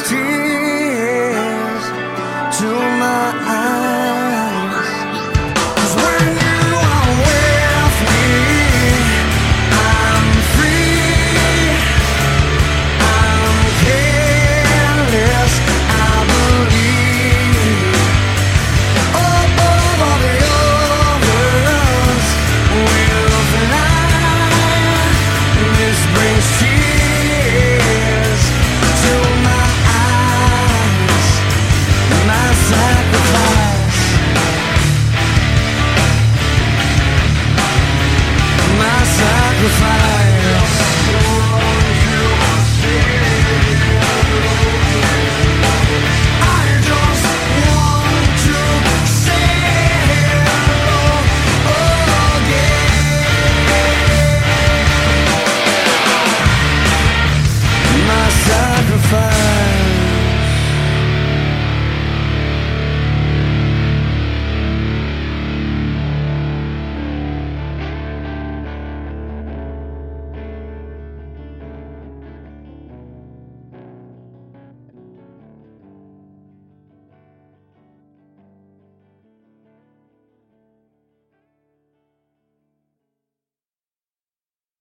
Brings Vou